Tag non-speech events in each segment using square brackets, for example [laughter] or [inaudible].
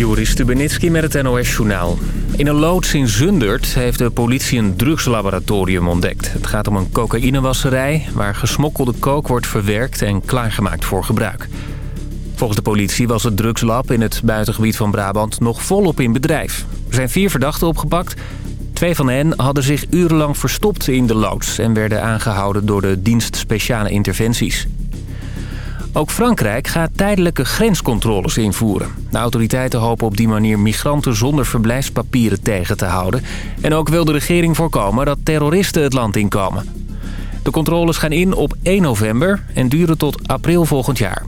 Joris Stubenitski met het NOS-journaal. In een loods in Zundert heeft de politie een drugslaboratorium ontdekt. Het gaat om een cocaïnewasserij waar gesmokkelde kook wordt verwerkt en klaargemaakt voor gebruik. Volgens de politie was het drugslab in het buitengebied van Brabant nog volop in bedrijf. Er zijn vier verdachten opgepakt. Twee van hen hadden zich urenlang verstopt in de loods... en werden aangehouden door de dienst speciale interventies. Ook Frankrijk gaat tijdelijke grenscontroles invoeren. De autoriteiten hopen op die manier migranten zonder verblijfspapieren tegen te houden. En ook wil de regering voorkomen dat terroristen het land inkomen. De controles gaan in op 1 november en duren tot april volgend jaar.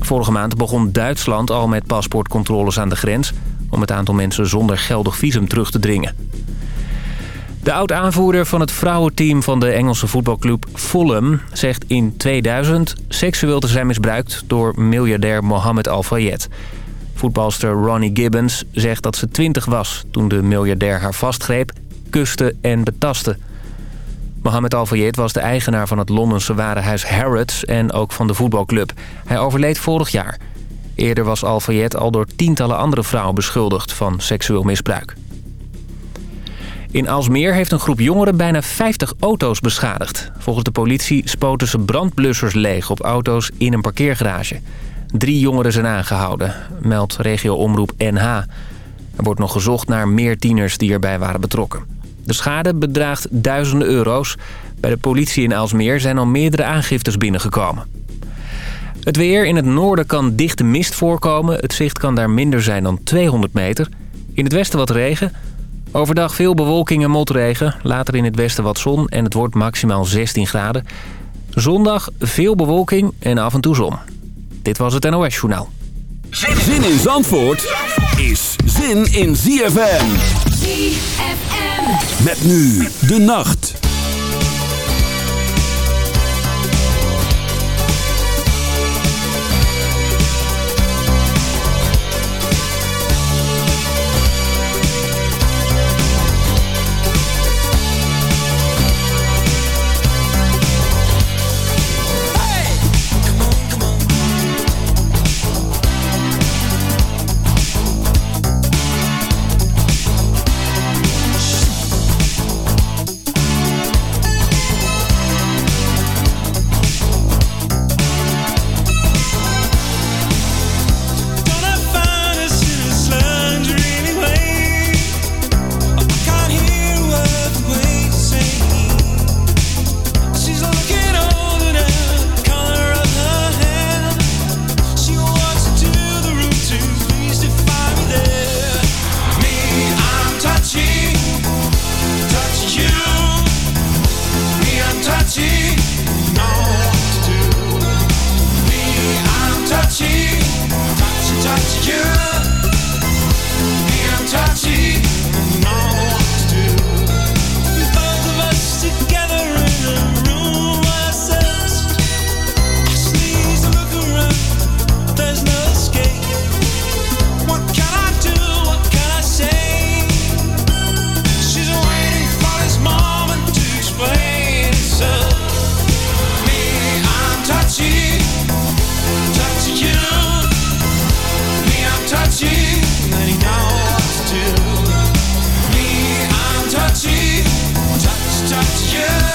Vorige maand begon Duitsland al met paspoortcontroles aan de grens... om het aantal mensen zonder geldig visum terug te dringen. De oud-aanvoerder van het vrouwenteam van de Engelse voetbalclub Fulham... zegt in 2000 seksueel te zijn misbruikt door miljardair Mohammed Al-Fayed. Voetbalster Ronnie Gibbons zegt dat ze 20 was... toen de miljardair haar vastgreep, kuste en betastte. Mohammed Al-Fayed was de eigenaar van het Londense warenhuis Harrods... en ook van de voetbalclub. Hij overleed vorig jaar. Eerder was Al-Fayed al door tientallen andere vrouwen beschuldigd van seksueel misbruik. In Alsmeer heeft een groep jongeren bijna 50 auto's beschadigd. Volgens de politie spoten ze brandblussers leeg op auto's in een parkeergarage. Drie jongeren zijn aangehouden, meldt regio-omroep NH. Er wordt nog gezocht naar meer tieners die erbij waren betrokken. De schade bedraagt duizenden euro's. Bij de politie in Alsmeer zijn al meerdere aangiftes binnengekomen. Het weer in het noorden kan dichte mist voorkomen. Het zicht kan daar minder zijn dan 200 meter. In het westen wat regen... Overdag veel bewolking en motregen. Later in het westen wat zon en het wordt maximaal 16 graden. Zondag veel bewolking en af en toe zon. Dit was het NOS Journaal. Zin in Zandvoort is zin in ZFM. ZFM. Met nu de nacht. you.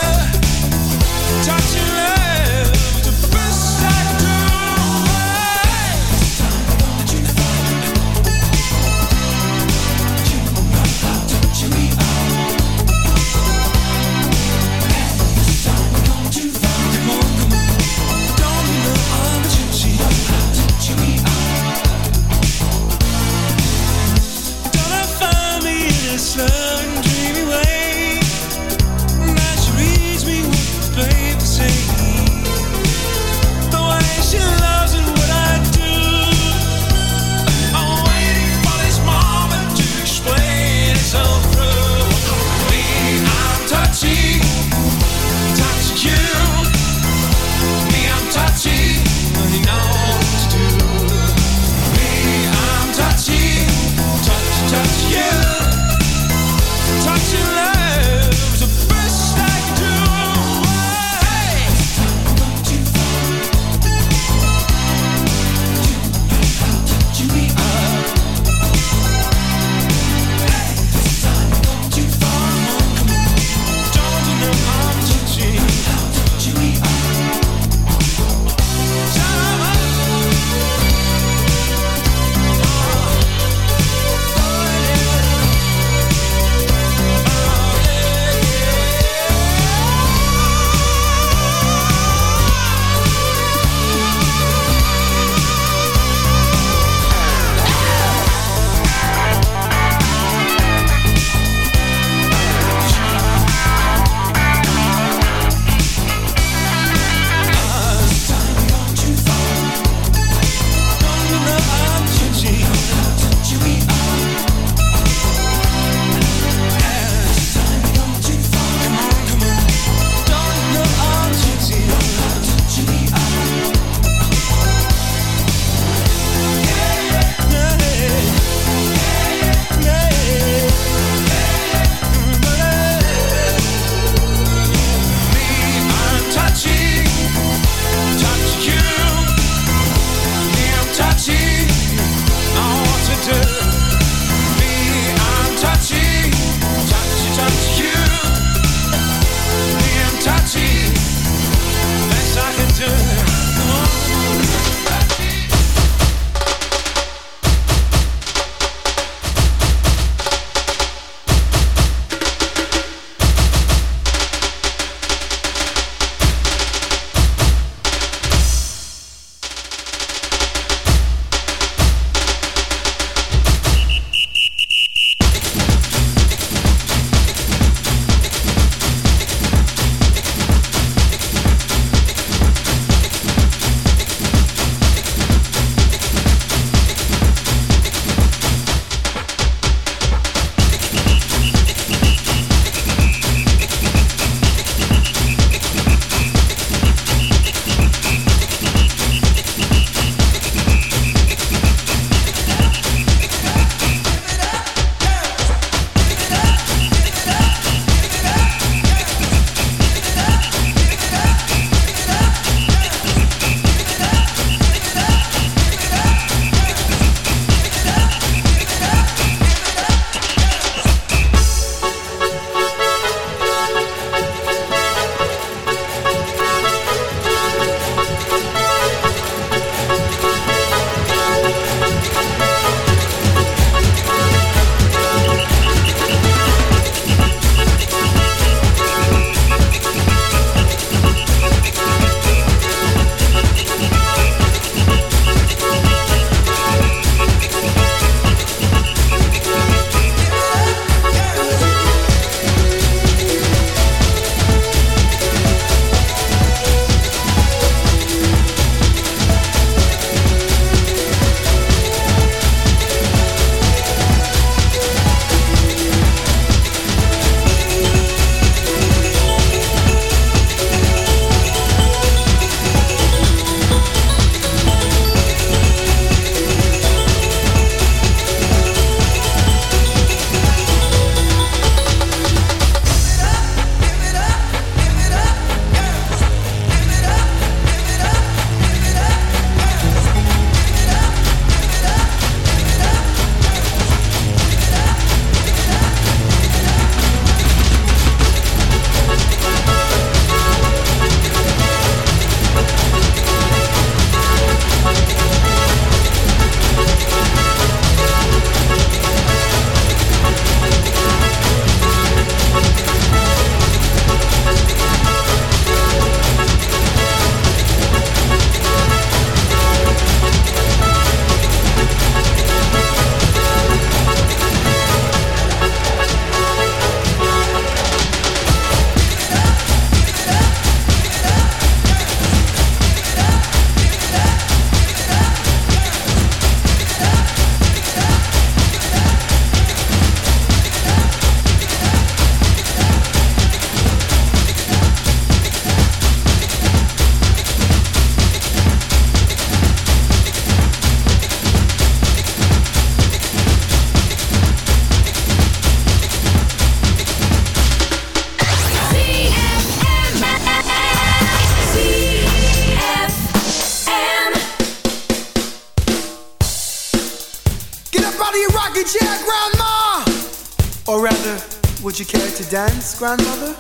Grandmother?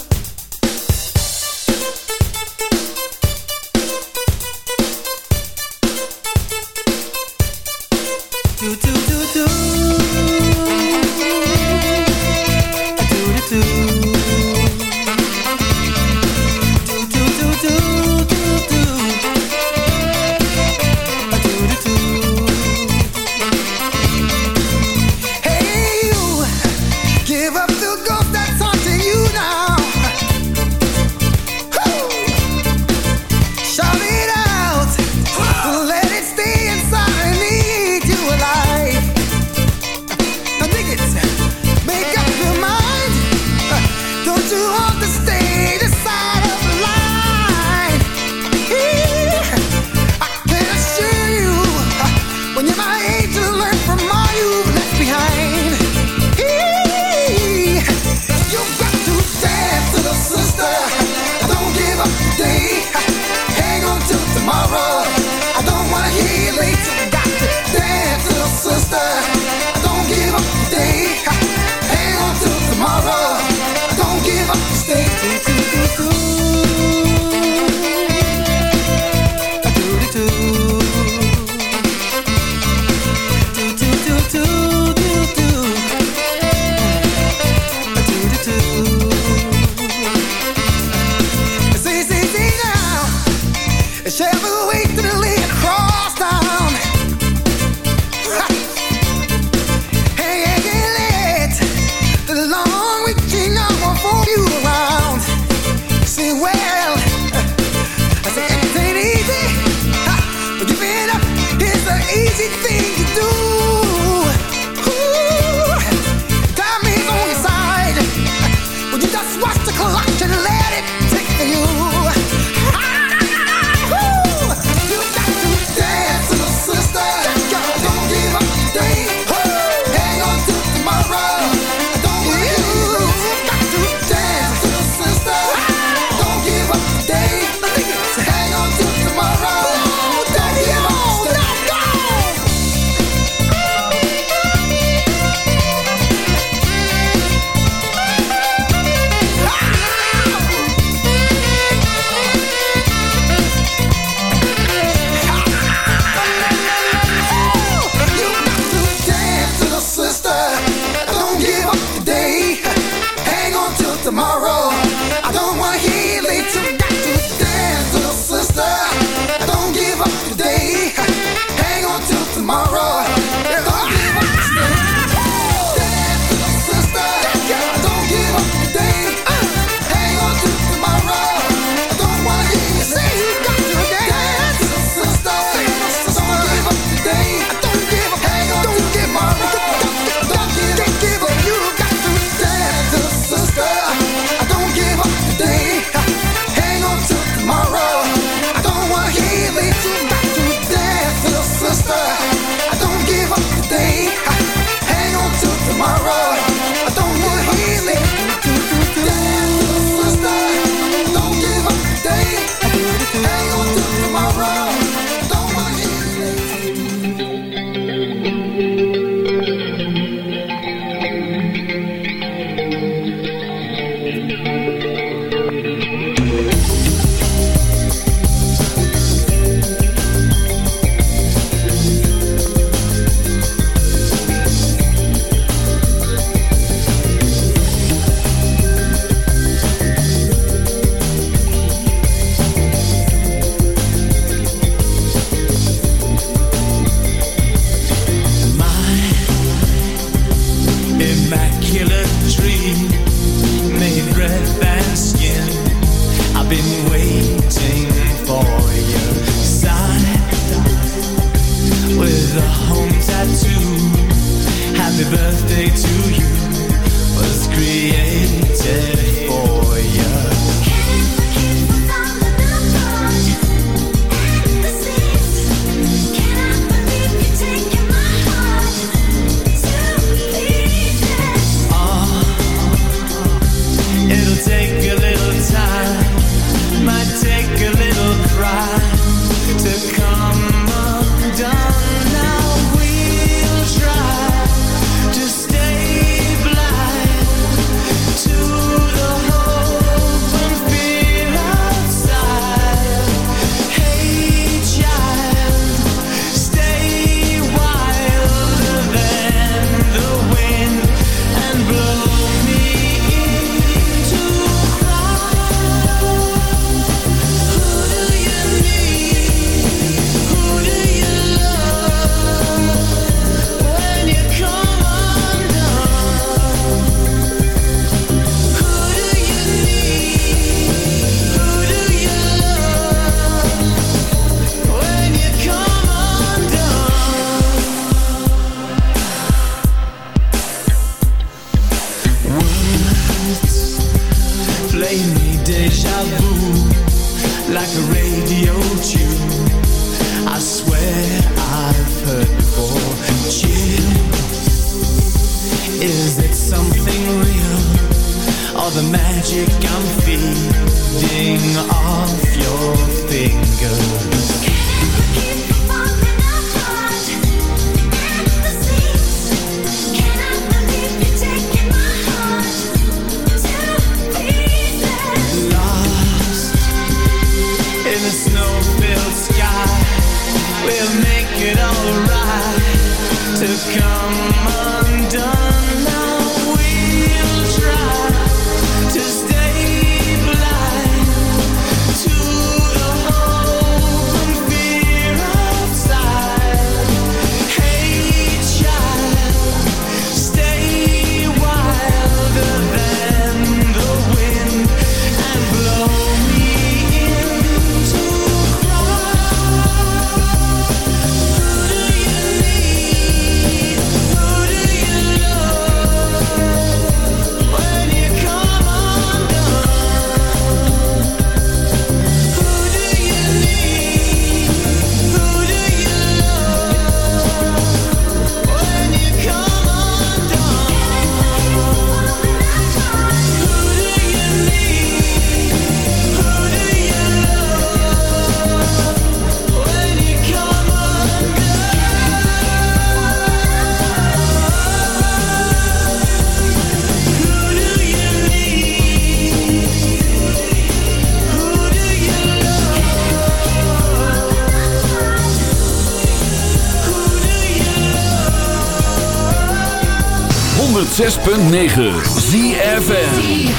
106.9 ZFM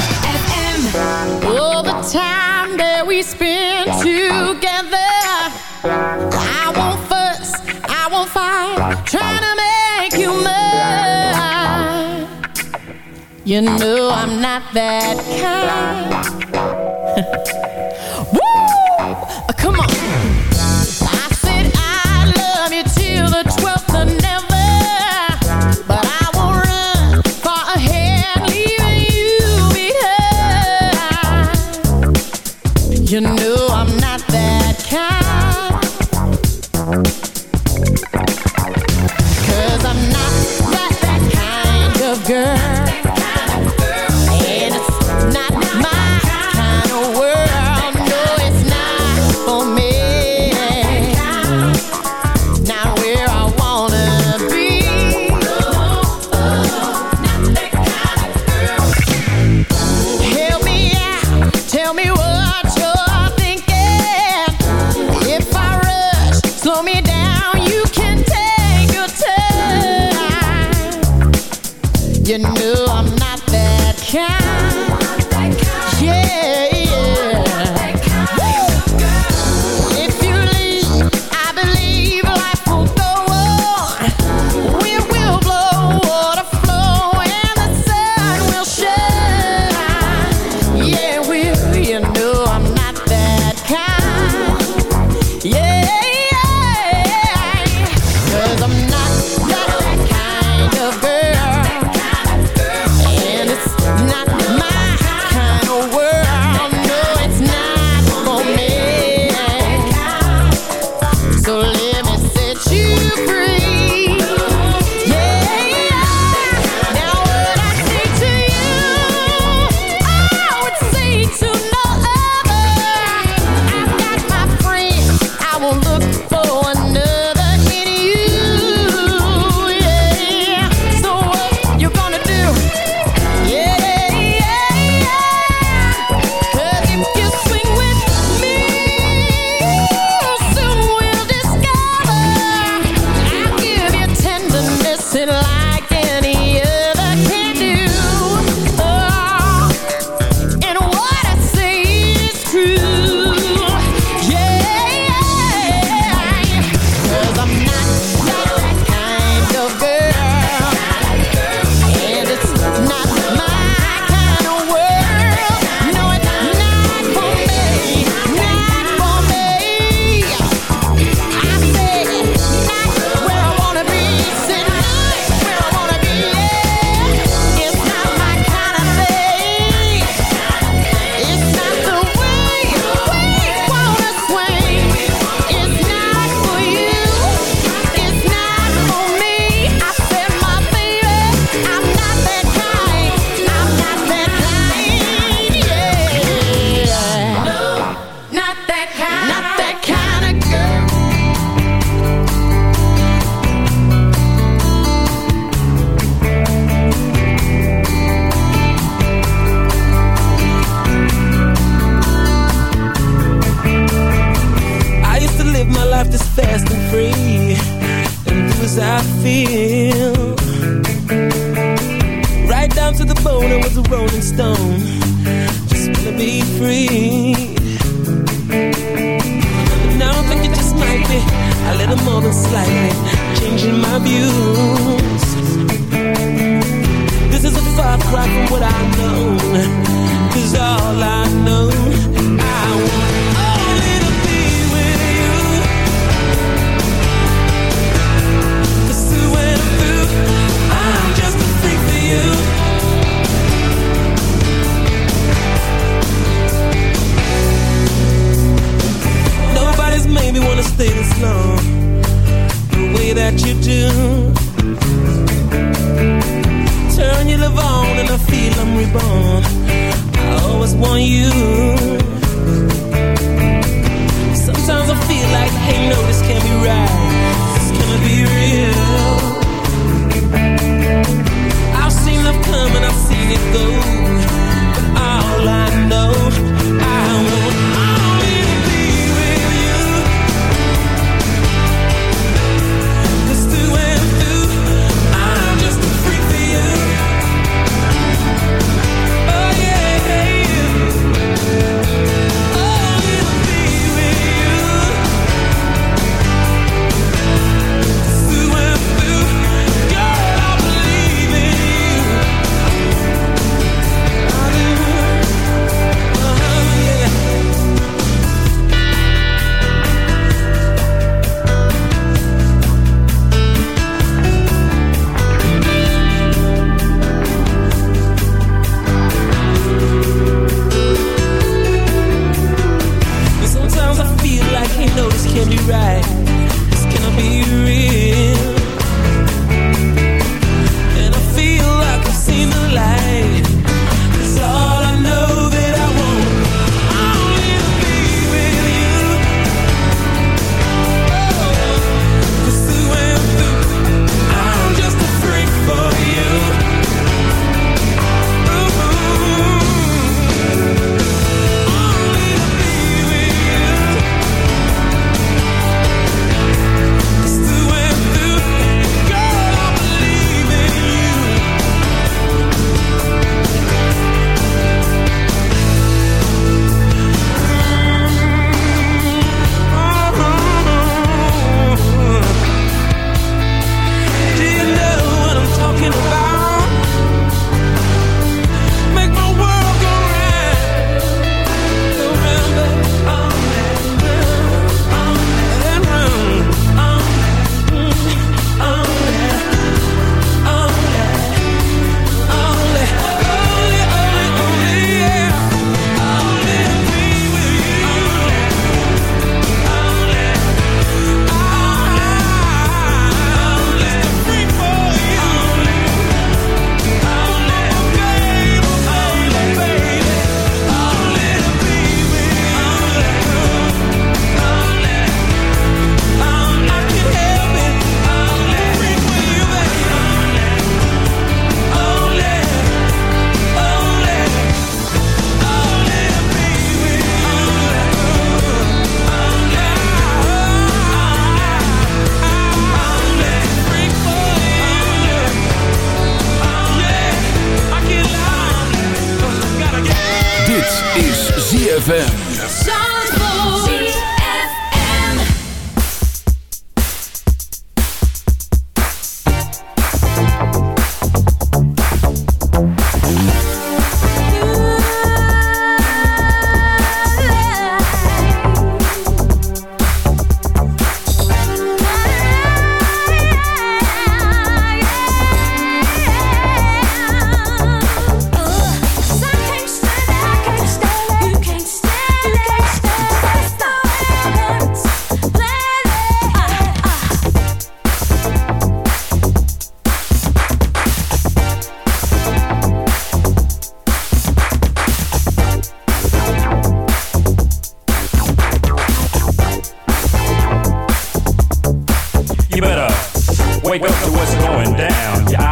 All oh, the time that we spend together. I won't fuss, I won't fight Trying to make you mine. You know I'm not that kind. [laughs]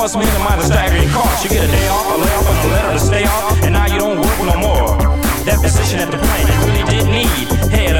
Must minimize the staggering cost. You get a day off, a layoff, a letter to stay off. And now you don't work no more. That position at the plant you really didn't need.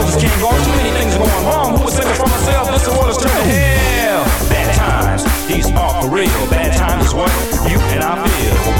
Too many things going wrong. Who was thinking for myself? This world is turning hell. Bad times, these are for real. Bad times is what you and I feel.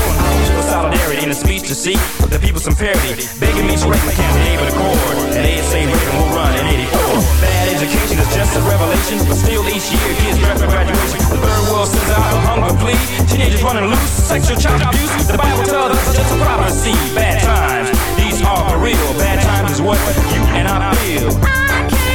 solidarity in a speech to seek the people some parity. Begging me to write my campaign with a chord. And they say Reagan will run in 84. Bad education is just a revelation, but still each year kids draft for graduation. The third world sends out a hunger plea. Teenagers running loose, sexual child abuse. The Bible tells us it's just a prophecy. Bad times, these are for real. Bad times is what you and I feel. See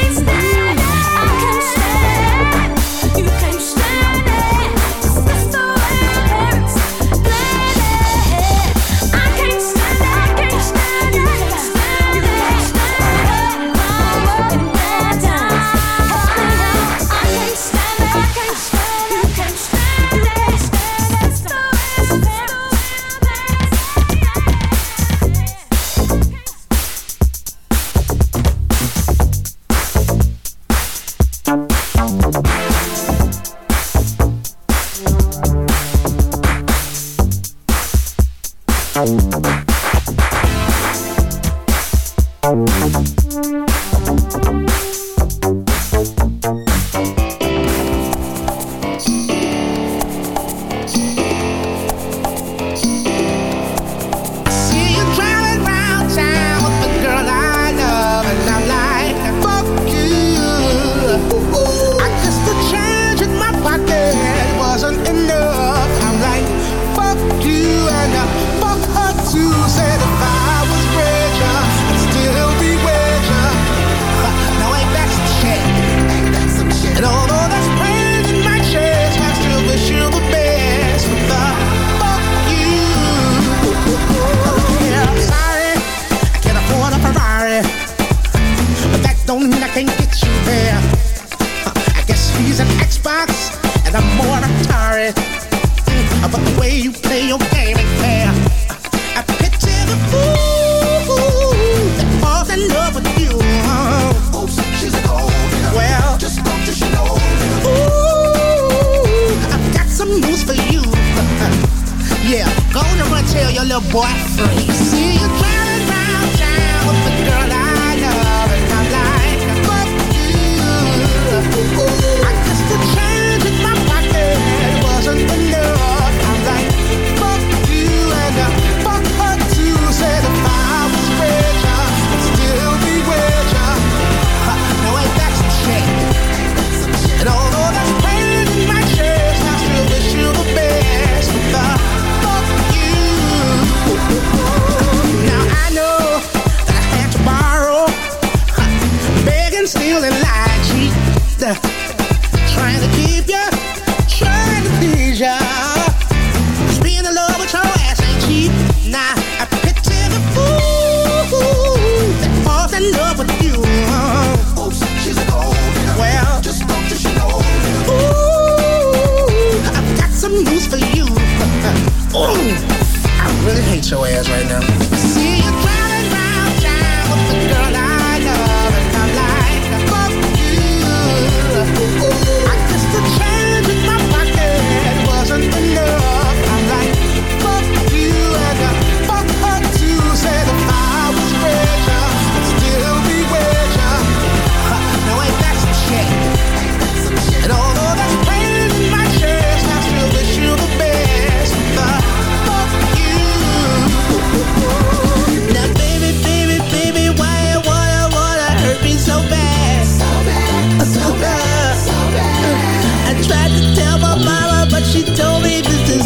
really hate your ass right now.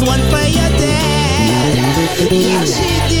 one for your dad. Yeah, she did.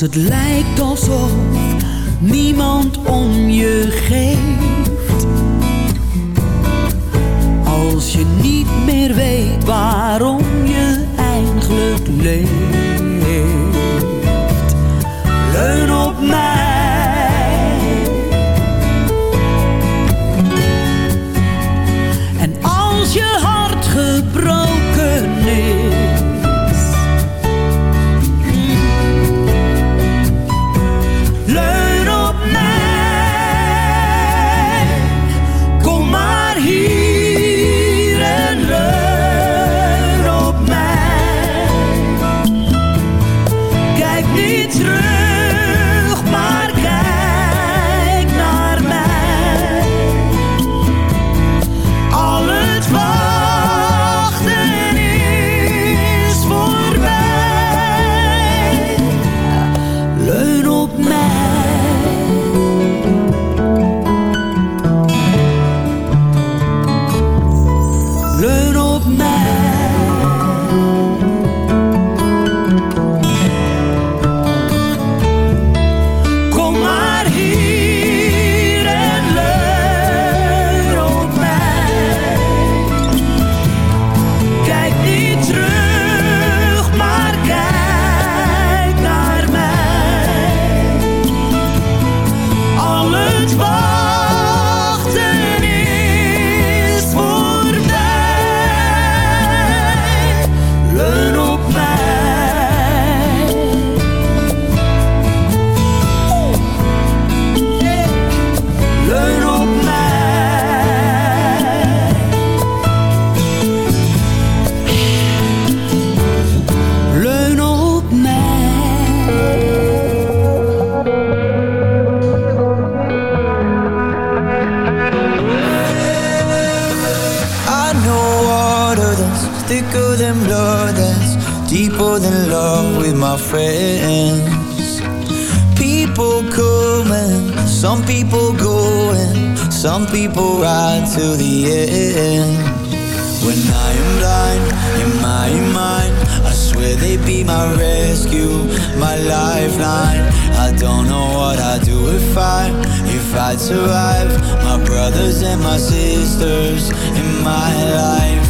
het lijkt alsof some people go and some people ride to the end. When I am blind in my mind, I swear they'd be my rescue, my lifeline. I don't know what I'd do if I, if I'd survive. My brothers and my sisters in my life.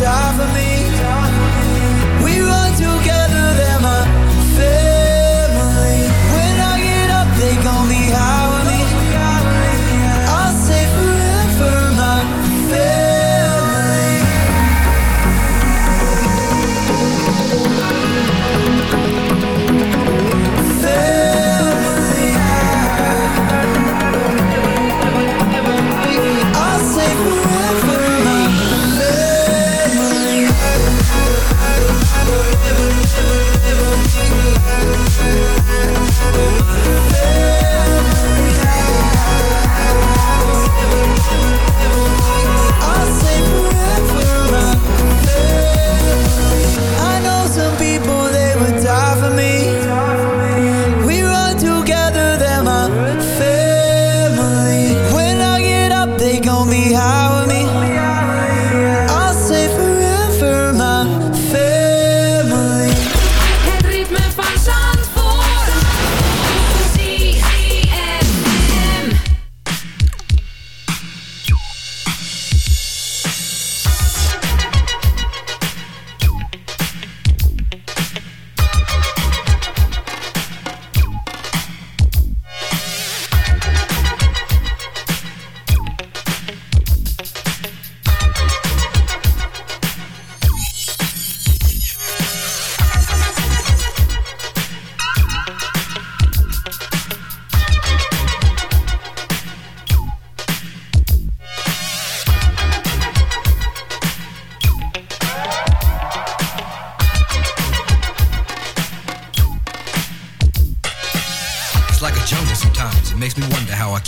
die for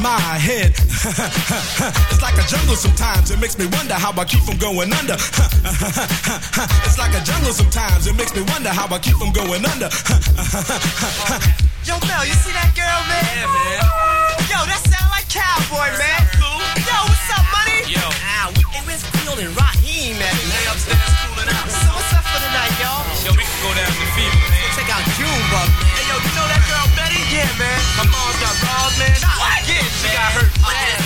my head. [laughs] it's like a jungle sometimes. It makes me wonder how I keep from going under. [laughs] it's like a jungle sometimes. It makes me wonder how I keep from going under. [laughs] Yo, Mel, you see that girl, man? Yeah, man. Yo, that sound like cowboy, man. Cool. Yo, what's up, money? Yo. Ah, hey, where's Field and Raheem at? They upstairs cooling out. So what's up for the night, y'all? Yo, we can go down to Fever, man. Check out man. Hey, yo, you know that girl Betty? Yeah, man. My mom's got balls, man. What? again. She got hurt. What